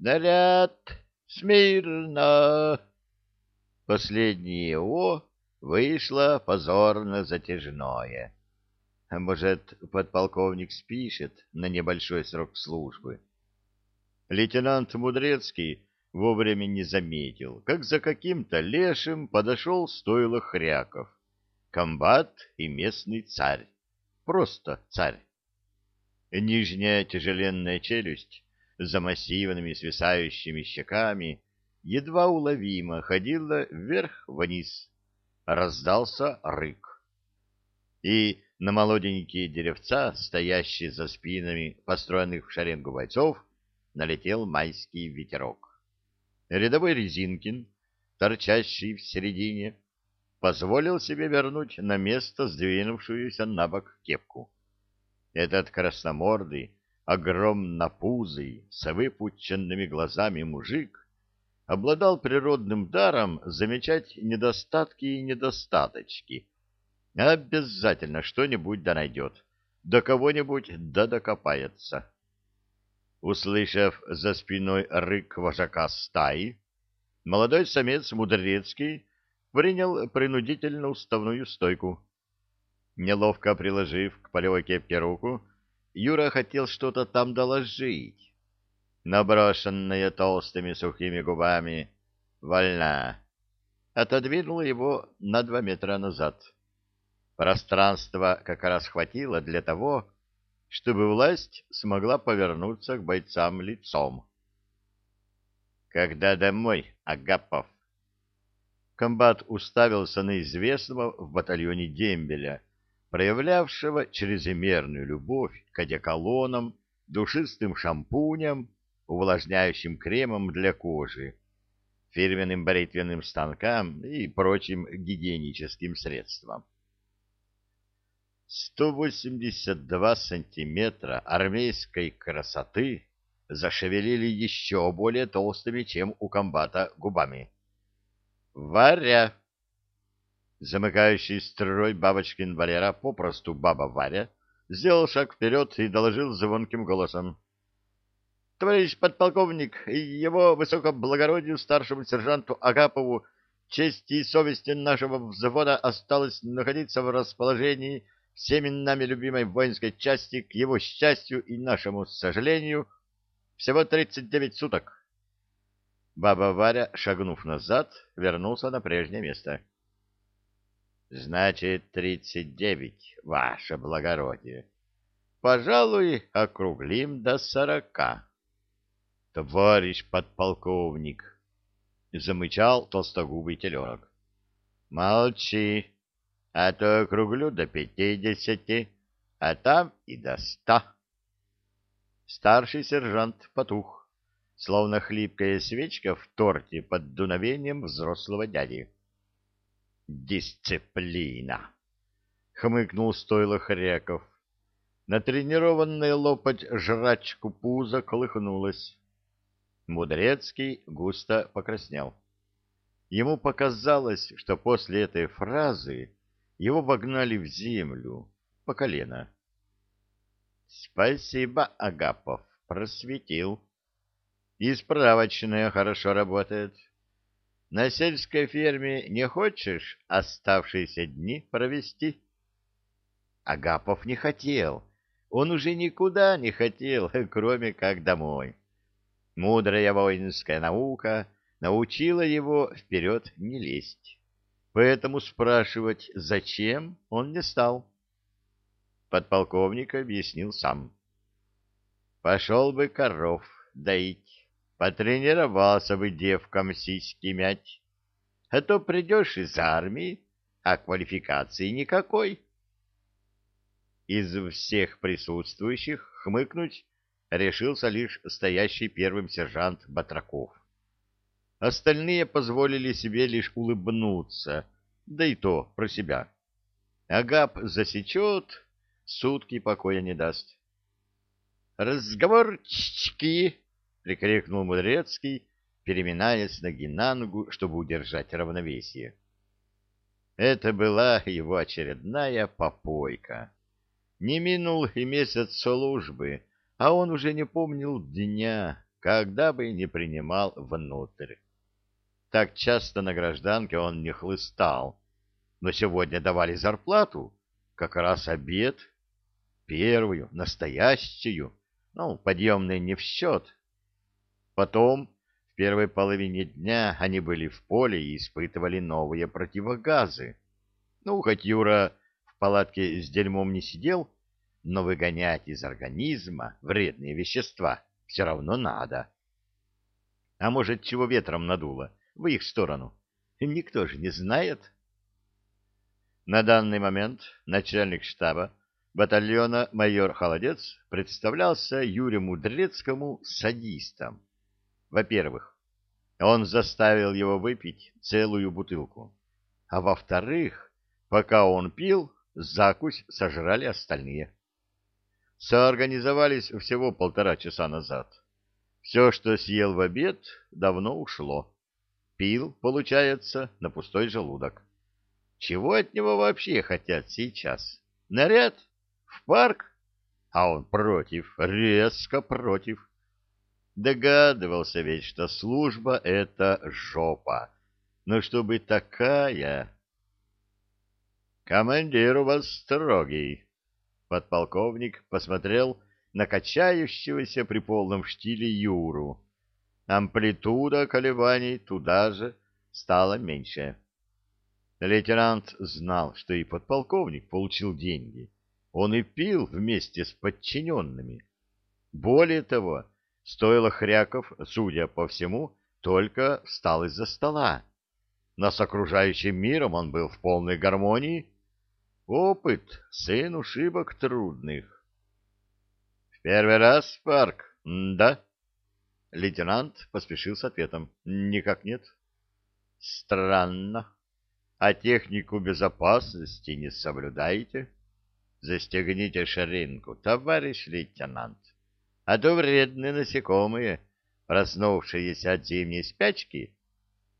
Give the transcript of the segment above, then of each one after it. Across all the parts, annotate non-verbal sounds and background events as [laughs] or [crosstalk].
Наряд! Смирно! Последнее «о» вышло позорно затяжное. Может, подполковник спишет на небольшой срок службы? Лейтенант Мудрецкий вовремя не заметил, как за каким-то лешим подошел стойло хряков. Комбат и местный царь. Просто царь. Нижняя тяжеленная челюсть за массивными свисающими щеками едва уловимо ходила вверх-вниз. Раздался рык. И на молоденькие деревца, стоящие за спинами построенных в шеренгу бойцов, налетел майский ветерок. Рядовой Резинкин, торчащий в середине, позволил себе вернуть на место сдвинувшуюся на бок кепку. Этот красномордый, огромнопузый, с выпученными глазами мужик обладал природным даром замечать недостатки и недостаточки. Обязательно что-нибудь да найдет, до кого-нибудь да докопается. Услышав за спиной рык вожака стаи, молодой самец Мудрецкий принял принудительно уставную стойку. Неловко приложив к полевой кепке руку, Юра хотел что-то там доложить. Наброшенная толстыми сухими губами «Вольна!» отодвинула его на два метра назад. Пространства как раз хватило для того, чтобы власть смогла повернуться к бойцам лицом. «Когда домой, Агапов?» Комбат уставился на известного в батальоне дембеля, проявлявшего чрезмерную любовь к одеколонам, душистым шампуням, увлажняющим кремом для кожи, фирменным бритвенным станкам и прочим гигиеническим средствам. 182 сантиметра армейской красоты зашевелили еще более толстыми, чем у комбата, губами. «Варя!» Замыкающий строй бабочкин Валера, попросту баба Варя, сделал шаг вперед и доложил звонким голосом. — Товарищ подполковник, его высокоблагородию старшему сержанту Агапову честь и совесть нашего взвода осталось находиться в расположении всеми нами любимой воинской части к его счастью и нашему сожалению всего 39 суток. Баба Варя, шагнув назад, вернулся на прежнее место. — Значит, тридцать девять, ваше благородие. Пожалуй, округлим до сорока. Товарищ подполковник, замычал толстогубый теленок. Молчи, а то округлю до пятидесяти, а там и до ста. Старший сержант потух, словно хлипкая свечка в торте под дуновением взрослого дяди. Дисциплина! Хмыкнул стойло Хряков. Натренированная лопать жрачку пузо колыхнулась. Мудрецкий густо покраснел. Ему показалось, что после этой фразы его вогнали в землю по колено. — Спасибо, Агапов, просветил. И справочная хорошо работает. На сельской ферме не хочешь оставшиеся дни провести? Агапов не хотел. Он уже никуда не хотел, [laughs] кроме как домой. Мудрая воинская наука научила его вперед не лезть. Поэтому спрашивать, зачем, он не стал. Подполковник объяснил сам. Пошел бы коров доить Потренировался бы девкам сиськи мять. А то придешь из армии, а квалификации никакой. Из всех присутствующих хмыкнуть решился лишь стоящий первым сержант Батраков. Остальные позволили себе лишь улыбнуться, да и то про себя. Агап засечет, сутки покоя не даст. «Разговорчики!» Прикрикнул Мудрецкий, переминаясь ноги на ногу, чтобы удержать равновесие. Это была его очередная попойка. Не минул и месяц службы, а он уже не помнил дня, когда бы не принимал внутрь. Так часто на гражданке он не хлыстал, но сегодня давали зарплату, как раз обед, первую, настоящую, ну, подъемный не в счет. Потом, в первой половине дня, они были в поле и испытывали новые противогазы. Ну, хоть Юра в палатке с дерьмом не сидел, но выгонять из организма вредные вещества все равно надо. А может, чего ветром надуло в их сторону? Никто же не знает. На данный момент начальник штаба батальона майор Холодец представлялся Юрию Мудрецкому садистом. Во-первых, он заставил его выпить целую бутылку. А во-вторых, пока он пил, закусь сожрали остальные. Соорганизовались всего полтора часа назад. Все, что съел в обед, давно ушло. Пил, получается, на пустой желудок. Чего от него вообще хотят сейчас? Наряд? В парк? А он против, резко против. Догадывался ведь, что служба — это жопа. Но чтобы такая... Командир у вас строгий. Подполковник посмотрел на качающегося при полном штиле Юру. Амплитуда колебаний туда же стала меньше. Лейтенант знал, что и подполковник получил деньги. Он и пил вместе с подчиненными. Более того, стоило Хряков, судя по всему, только встал из-за стола. Но с окружающим миром он был в полной гармонии Опыт, сын ушибок трудных. В первый раз, Парк, да? Лейтенант поспешил с ответом. Никак нет. Странно. А технику безопасности не соблюдаете? Застегните ширинку, товарищ лейтенант. А то вредные насекомые, проснувшиеся от зимней спячки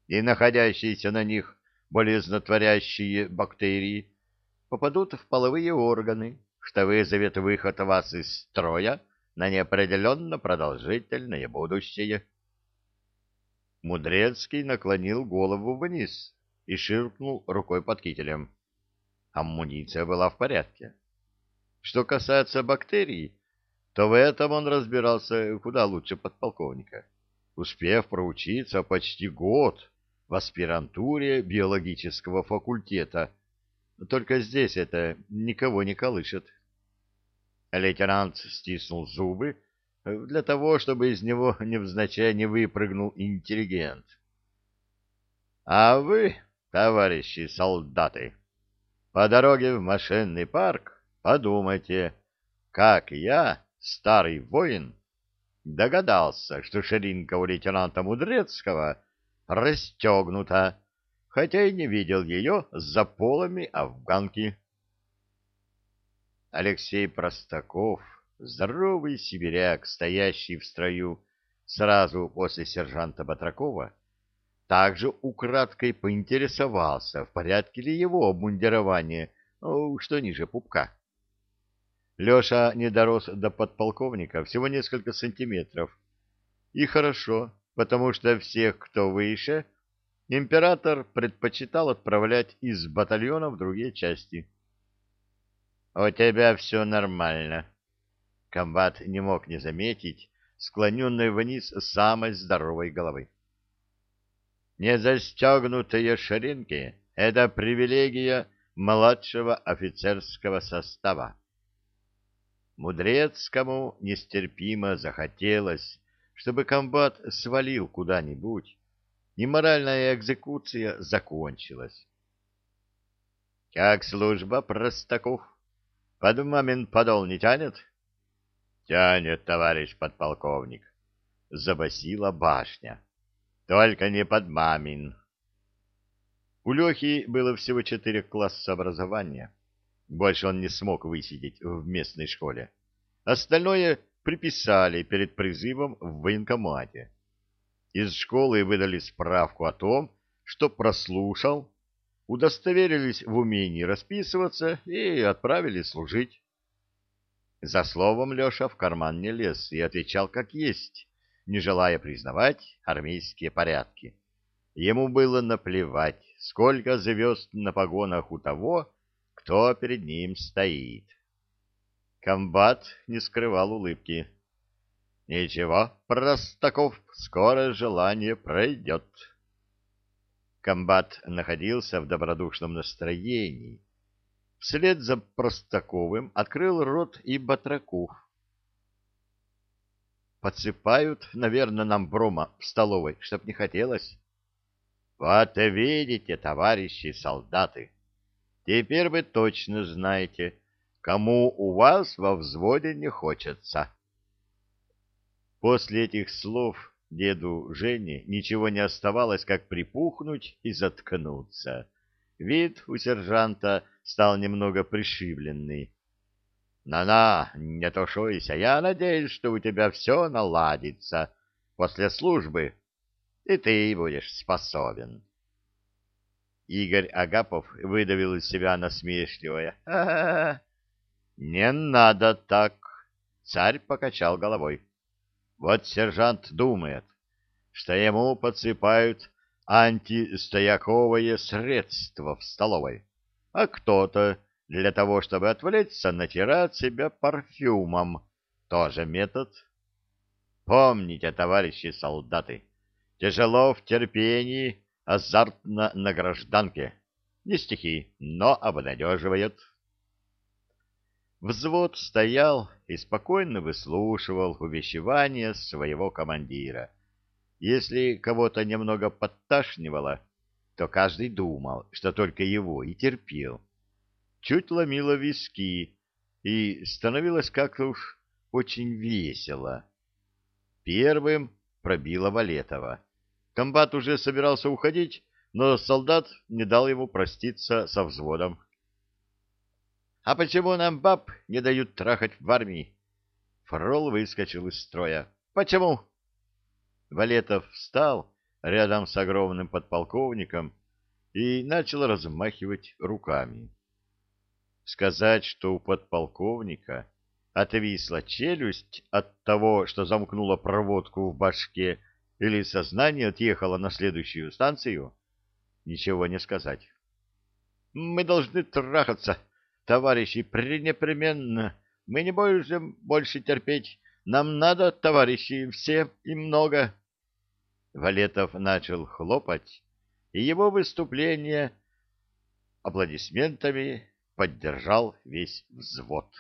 и находящиеся на них болезнотворящие бактерии, попадут в половые органы, что вызовет выход вас из строя на неопределенно продолжительное будущее. Мудрецкий наклонил голову вниз и ширкнул рукой под кителем. Амуниция была в порядке. Что касается бактерий, то в этом он разбирался куда лучше подполковника, успев проучиться почти год в аспирантуре биологического факультета только здесь это никого не колышет. Лейтенант стиснул зубы для того, чтобы из него [laughs] невзначай не выпрыгнул интеллигент. — А вы, товарищи солдаты, по дороге в машинный парк подумайте, как я, старый воин, догадался, что ширинка у лейтенанта Мудрецкого расстегнута, хотя и не видел ее за полами афганки. Алексей Простаков, здоровый сибиряк, стоящий в строю сразу после сержанта Батракова, также украдкой поинтересовался, в порядке ли его обмундирование, ну, что ниже пупка. Леша не дорос до подполковника всего несколько сантиметров. И хорошо, потому что всех, кто выше, император предпочитал отправлять из батальона в другие части. — У тебя все нормально. Комбат не мог не заметить склоненной вниз самой здоровой головы. Незастегнутые ширинки — это привилегия младшего офицерского состава. Мудрецкому нестерпимо захотелось, чтобы комбат свалил куда-нибудь, и моральная экзекуция закончилась. — Как служба, Простаков? Под мамин подол не тянет? — Тянет, товарищ подполковник. Забасила башня. Только не под мамин. У Лехи было всего четыре класса образования. Больше он не смог высидеть в местной школе. Остальное приписали перед призывом в военкомате. Из школы выдали справку о том, что прослушал, удостоверились в умении расписываться и отправили служить. За словом Леша в карман не лез и отвечал как есть, не желая признавать армейские порядки. Ему было наплевать, сколько звезд на погонах у того, кто перед ним стоит. Комбат не скрывал улыбки. «Ничего, Простаков, скоро желание пройдет». Комбат находился в добродушном настроении. Вслед за Простаковым открыл рот и Батраков. «Подсыпают, наверное, нам брома в столовой, чтоб не хотелось». «Вот видите, товарищи солдаты, теперь вы точно знаете, кому у вас во взводе не хочется». После этих слов деду Жене ничего не оставалось, как припухнуть и заткнуться. Вид у сержанта стал немного пришибленный. «На-на, не тушуйся, я надеюсь, что у тебя все наладится после службы, и ты будешь способен». Игорь Агапов выдавил из себя насмешливое. «Ха «Не надо так!» — царь покачал головой. Вот сержант думает, что ему подсыпают антистояковое средство в столовой, а кто-то для того, чтобы отвлечься, натирает себя парфюмом. Тоже метод. Помните, товарищи солдаты, тяжело в терпении, азартно на гражданке. Не стихи, но обнадеживает. Взвод стоял и спокойно выслушивал увещевания своего командира. Если кого-то немного подташнивало, то каждый думал, что только его и терпел. Чуть ломило виски, и становилось как-то уж очень весело. Первым пробило Валетова. Комбат уже собирался уходить, но солдат не дал ему проститься со взводом. А почему нам баб не дают трахать в армии? Фрол выскочил из строя. Почему? Валетов встал рядом с огромным подполковником и начал размахивать руками. Сказать, что у подполковника отвисла челюсть от того, что замкнула проводку в башке, или сознание отъехало на следующую станцию, ничего не сказать. Мы должны трахаться, товарищи, пренепременно. Мы не можем больше терпеть. Нам надо, товарищи, все и много. Валетов начал хлопать, и его выступление аплодисментами поддержал весь взвод.